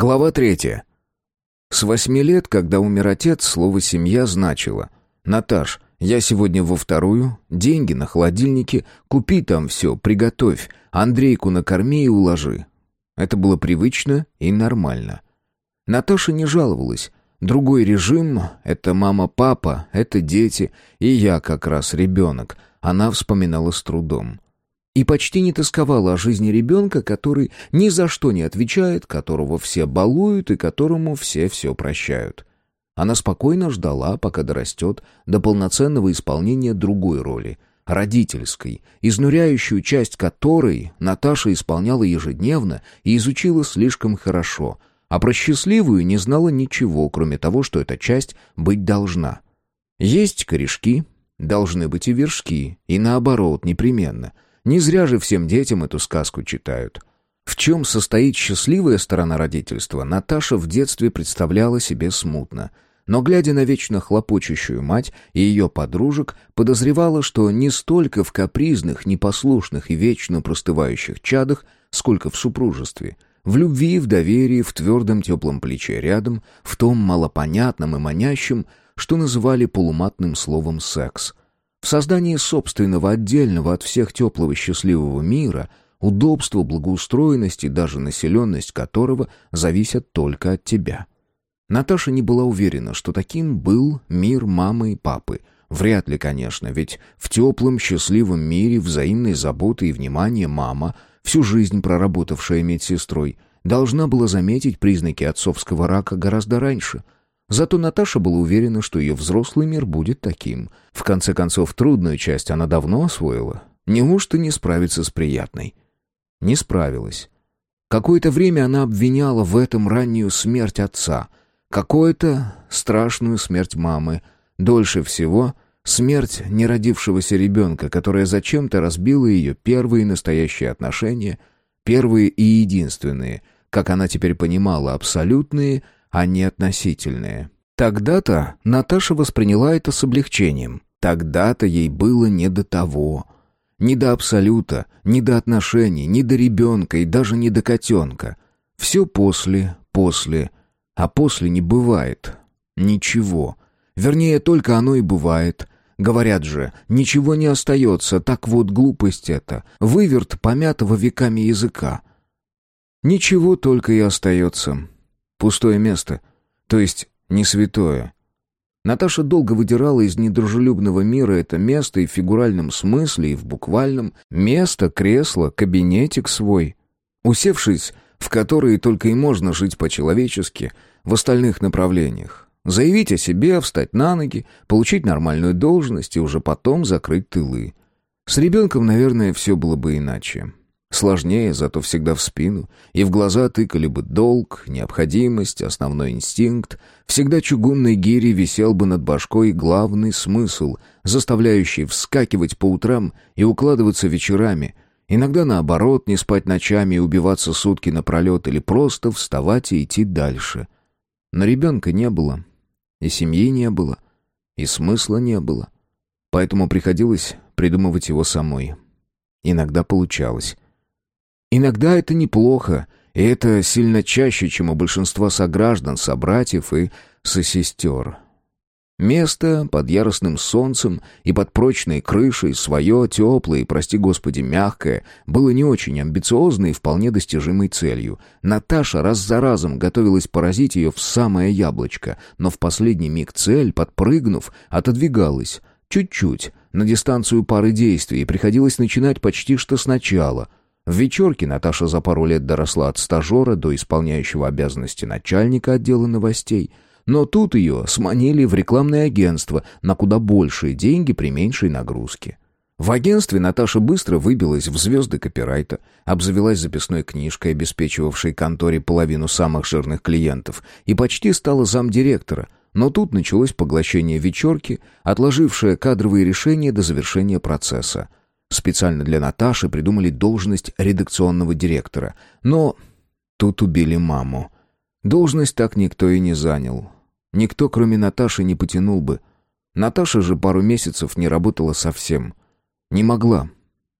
Глава третья. С восьми лет, когда умер отец, слово «семья» значило «Наташ, я сегодня во вторую, деньги на холодильнике, купи там все, приготовь, Андрейку накорми и уложи». Это было привычно и нормально. Наташа не жаловалась. Другой режим — это мама-папа, это дети, и я как раз ребенок. Она вспоминала с трудом и почти не тосковала о жизни ребенка, который ни за что не отвечает, которого все балуют и которому все все прощают. Она спокойно ждала, пока дорастет до полноценного исполнения другой роли — родительской, изнуряющую часть которой Наташа исполняла ежедневно и изучила слишком хорошо, а про счастливую не знала ничего, кроме того, что эта часть быть должна. Есть корешки, должны быть и вершки, и наоборот, непременно — не зря же всем детям эту сказку читают. В чем состоит счастливая сторона родительства, Наташа в детстве представляла себе смутно. Но, глядя на вечно хлопочущую мать и ее подружек, подозревала, что не столько в капризных, непослушных и вечно простывающих чадах, сколько в супружестве — в любви, в доверии, в твердом теплом плече рядом, в том малопонятном и манящем, что называли полуматным словом «секс», в создании собственного, отдельного от всех теплого счастливого мира, удобство, благоустроенность и даже населенность которого зависят только от тебя. Наташа не была уверена, что таким был мир мамы и папы. Вряд ли, конечно, ведь в теплом, счастливом мире взаимной заботы и внимания мама, всю жизнь проработавшая медсестрой, должна была заметить признаки отцовского рака гораздо раньше — Зато Наташа была уверена, что ее взрослый мир будет таким. В конце концов, трудную часть она давно освоила. Неужто не справиться с приятной? Не справилась. Какое-то время она обвиняла в этом раннюю смерть отца, какое-то страшную смерть мамы, дольше всего смерть неродившегося ребенка, которая зачем-то разбила ее первые настоящие отношения, первые и единственные, как она теперь понимала, абсолютные – а не относительные. Тогда-то Наташа восприняла это с облегчением. Тогда-то ей было не до того. Не до абсолюта, не до отношений, не до ребенка и даже не до котенка. Все после, после. А после не бывает. Ничего. Вернее, только оно и бывает. Говорят же, ничего не остается, так вот глупость это. Выверт помятого веками языка. Ничего только и остается. Пустое место. То есть не святое. Наташа долго выдирала из недружелюбного мира это место и в фигуральном смысле, и в буквальном. Место, кресло, кабинетик свой. Усевшись, в который только и можно жить по-человечески, в остальных направлениях. Заявить о себе, встать на ноги, получить нормальную должность и уже потом закрыть тылы. С ребенком, наверное, все было бы иначе. Сложнее, зато всегда в спину, и в глаза тыкали бы долг, необходимость, основной инстинкт. Всегда чугунной гири висел бы над башкой главный смысл, заставляющий вскакивать по утрам и укладываться вечерами, иногда наоборот, не спать ночами и убиваться сутки напролет или просто вставать и идти дальше. Но ребенка не было, и семьи не было, и смысла не было. Поэтому приходилось придумывать его самой. Иногда получалось. Иногда это неплохо, и это сильно чаще, чем у большинства сограждан, собратьев и сосестер. Место под яростным солнцем и под прочной крышей, свое, теплое и, прости господи, мягкое, было не очень амбициозной и вполне достижимой целью. Наташа раз за разом готовилась поразить ее в самое яблочко, но в последний миг цель, подпрыгнув, отодвигалась. Чуть-чуть, на дистанцию пары действий, приходилось начинать почти что сначала — в вечерке Наташа за пару лет доросла от стажера до исполняющего обязанности начальника отдела новостей. Но тут ее сманили в рекламное агентство на куда большие деньги при меньшей нагрузке. В агентстве Наташа быстро выбилась в звезды копирайта, обзавелась записной книжкой, обеспечивавшей конторе половину самых жирных клиентов, и почти стала замдиректора. Но тут началось поглощение вечерки, отложившее кадровые решения до завершения процесса – Специально для Наташи придумали должность редакционного директора. Но тут убили маму. Должность так никто и не занял. Никто, кроме Наташи, не потянул бы. Наташа же пару месяцев не работала совсем. Не могла.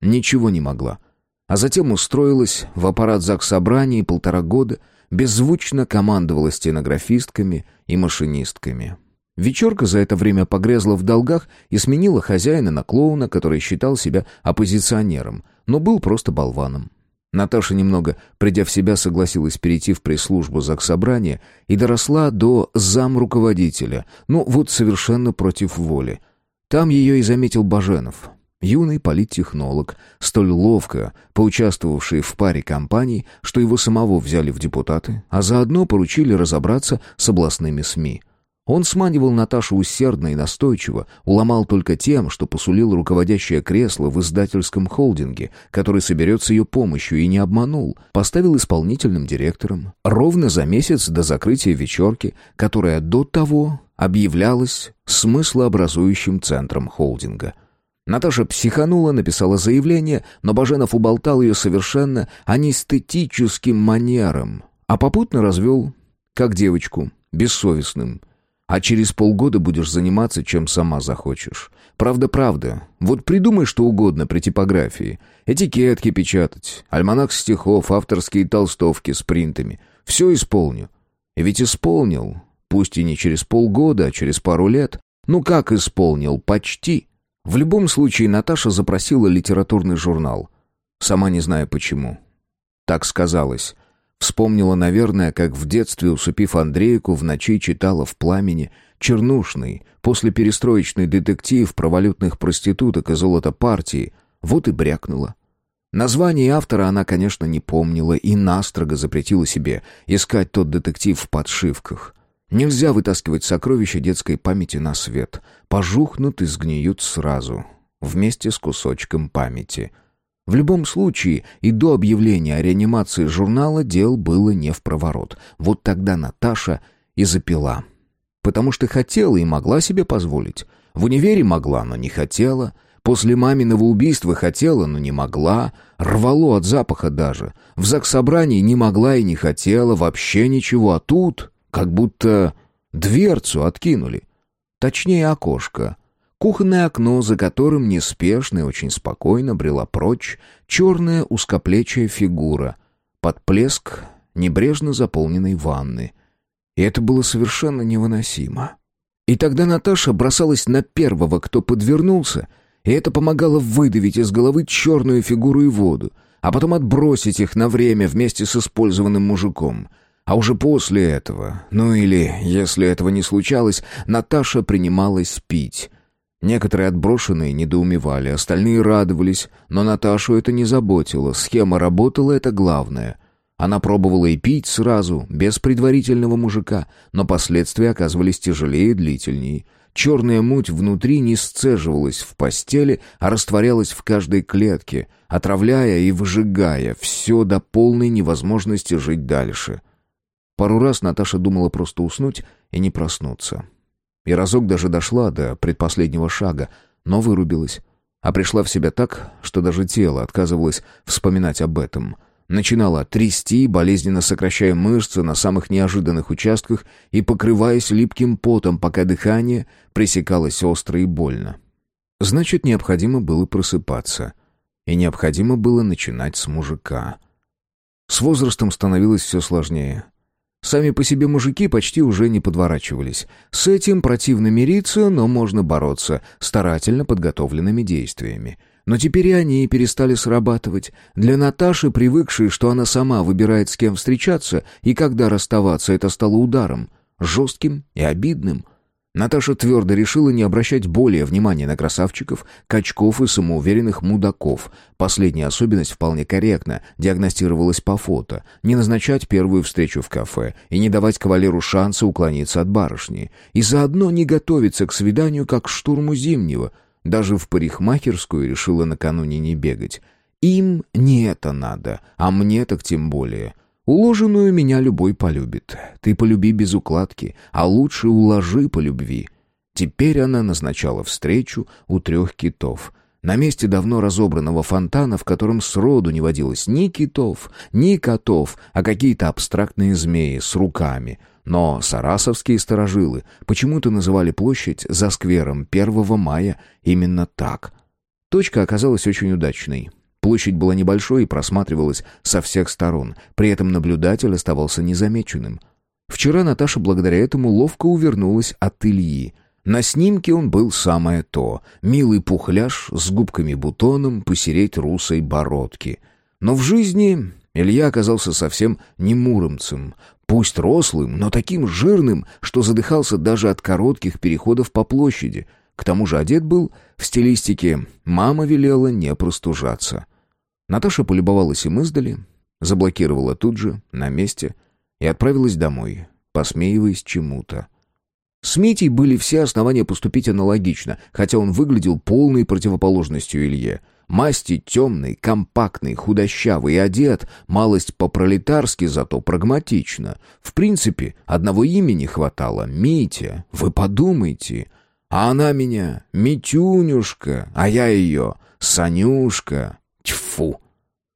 Ничего не могла. А затем устроилась в аппарат ЗАГС собраний полтора года, беззвучно командовала стенографистками и машинистками. Вечерка за это время погрязла в долгах и сменила хозяина на клоуна, который считал себя оппозиционером, но был просто болваном. Наташа немного, придя в себя, согласилась перейти в пресс-службу заксобрания и доросла до замруководителя, ну вот совершенно против воли. Там ее и заметил Баженов, юный политтехнолог, столь ловко поучаствовавший в паре кампаний, что его самого взяли в депутаты, а заодно поручили разобраться с областными СМИ – он сманивал Наташу усердно и настойчиво, уломал только тем, что посулил руководящее кресло в издательском холдинге, который соберет с ее помощью, и не обманул. Поставил исполнительным директором. Ровно за месяц до закрытия вечерки, которая до того объявлялась смыслообразующим центром холдинга. Наташа психанула, написала заявление, но Баженов уболтал ее совершенно анестетическим манером, а попутно развел, как девочку, бессовестным, а через полгода будешь заниматься, чем сама захочешь. Правда-правда. Вот придумай что угодно при типографии. Этикетки печатать, альманах стихов, авторские толстовки с принтами. Все исполню. И ведь исполнил. Пусть и не через полгода, а через пару лет. Ну как исполнил? Почти. В любом случае Наташа запросила литературный журнал. Сама не зная почему. Так сказалось. Вспомнила, наверное, как в детстве, усыпив Андрейку, в ночи читала в пламени чернушный, после перестроечный детектив про валютных проституток и золото партии. Вот и брякнула. Название автора она, конечно, не помнила и настрого запретила себе искать тот детектив в подшивках. Нельзя вытаскивать сокровища детской памяти на свет. Пожухнут и сгниют сразу, вместе с кусочком памяти — в любом случае, и до объявления о реанимации журнала дел было не в проворот. Вот тогда Наташа и запила. Потому что хотела и могла себе позволить. В универе могла, но не хотела. После маминого убийства хотела, но не могла. Рвало от запаха даже. В заксобрании не могла и не хотела, вообще ничего. А тут как будто дверцу откинули. Точнее, окошко. Кухонное окно, за которым неспешно и очень спокойно брела прочь черная узкоплечая фигура, под плеск небрежно заполненной ванны. И это было совершенно невыносимо. И тогда Наташа бросалась на первого, кто подвернулся, и это помогало выдавить из головы черную фигуру и воду, а потом отбросить их на время вместе с использованным мужиком. А уже после этого, ну или, если этого не случалось, Наташа принималась пить — Некоторые отброшенные недоумевали, остальные радовались, но Наташу это не заботило, схема работала, это главное. Она пробовала и пить сразу, без предварительного мужика, но последствия оказывались тяжелее и длительнее. Черная муть внутри не сцеживалась в постели, а растворялась в каждой клетке, отравляя и выжигая все до полной невозможности жить дальше. Пару раз Наташа думала просто уснуть и не проснуться. И разок даже дошла до предпоследнего шага, но вырубилась. А пришла в себя так, что даже тело отказывалось вспоминать об этом. Начинала трясти, болезненно сокращая мышцы на самых неожиданных участках и покрываясь липким потом, пока дыхание пресекалось остро и больно. Значит, необходимо было просыпаться. И необходимо было начинать с мужика. С возрастом становилось все сложнее. Сами по себе мужики почти уже не подворачивались. С этим противно мириться, но можно бороться старательно подготовленными действиями. Но теперь и они перестали срабатывать. Для Наташи, привыкшей, что она сама выбирает с кем встречаться и когда расставаться, это стало ударом. Жестким и обидным. Наташа твердо решила не обращать более внимания на красавчиков, качков и самоуверенных мудаков. Последняя особенность вполне корректно диагностировалась по фото. Не назначать первую встречу в кафе и не давать кавалеру шанса уклониться от барышни. И заодно не готовиться к свиданию как к штурму зимнего. Даже в парикмахерскую решила накануне не бегать. Им не это надо, а мне так тем более. Уложенную меня любой полюбит. Ты полюби без укладки, а лучше уложи по любви. Теперь она назначала встречу у трех китов. На месте давно разобранного фонтана, в котором сроду не водилось ни китов, ни котов, а какие-то абстрактные змеи с руками. Но сарасовские сторожилы почему-то называли площадь за сквером 1 мая именно так. Точка оказалась очень удачной. Площадь была небольшой и просматривалась со всех сторон. При этом наблюдатель оставался незамеченным. Вчера Наташа благодаря этому ловко увернулась от Ильи. На снимке он был самое то. Милый пухляж с губками-бутоном посереть русой бородки. Но в жизни Илья оказался совсем не муромцем. Пусть рослым, но таким жирным, что задыхался даже от коротких переходов по площади. К тому же одет был в стилистике «мама велела не простужаться». Наташа полюбовалась им издали, заблокировала тут же, на месте, и отправилась домой, посмеиваясь чему-то. С Митей были все основания поступить аналогично, хотя он выглядел полной противоположностью Илье. Масти темный, компактный, худощавый, одет, малость по-пролетарски, зато прагматично. В принципе, одного имени хватало — Митя. Вы подумайте. А она меня Митюнюшка, а я ее Санюшка. Тьфу!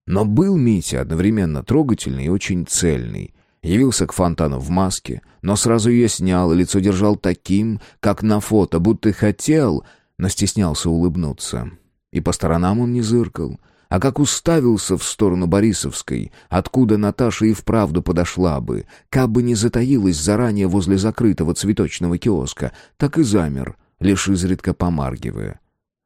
Но был Митя одновременно трогательный и очень цельный. Явился к фонтану в маске, но сразу ее снял, и лицо держал таким, как на фото, будто хотел, но стеснялся улыбнуться. И по сторонам он не зыркал, а как уставился в сторону Борисовской, откуда Наташа и вправду подошла бы, как бы не затаилась заранее возле закрытого цветочного киоска, так и замер, лишь изредка помаргивая.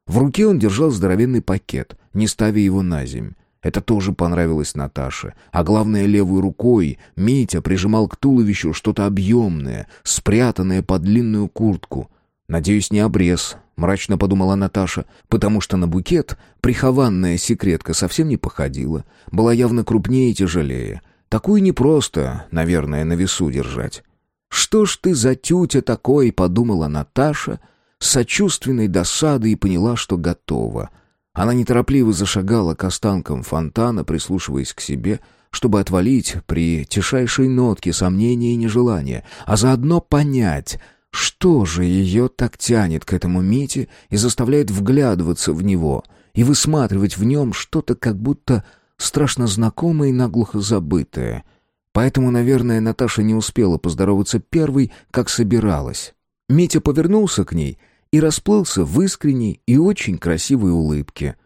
В руке он держал здоровенный пакет, не ставя его на земь. Это тоже понравилось Наташе. А главное, левой рукой Митя прижимал к туловищу что-то объемное, спрятанное под длинную куртку. «Надеюсь, не обрез», — мрачно подумала Наташа, потому что на букет прихованная секретка совсем не походила, была явно крупнее и тяжелее. Такую непросто, наверное, на весу держать. «Что ж ты за тютя такой?» — подумала Наташа — сочувственной досадой и поняла, что готова. Она неторопливо зашагала к останкам фонтана, прислушиваясь к себе, чтобы отвалить при тишайшей нотке сомнения и нежелания, а заодно понять, что же ее так тянет к этому Мите и заставляет вглядываться в него и высматривать в нем что-то как будто страшно знакомое и наглухо забытое. Поэтому, наверное, Наташа не успела поздороваться первой, как собиралась. Митя повернулся к ней и расплылся в искренней и очень красивой улыбке.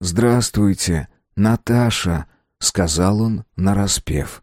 «Здравствуйте, Наташа», — сказал он нараспев.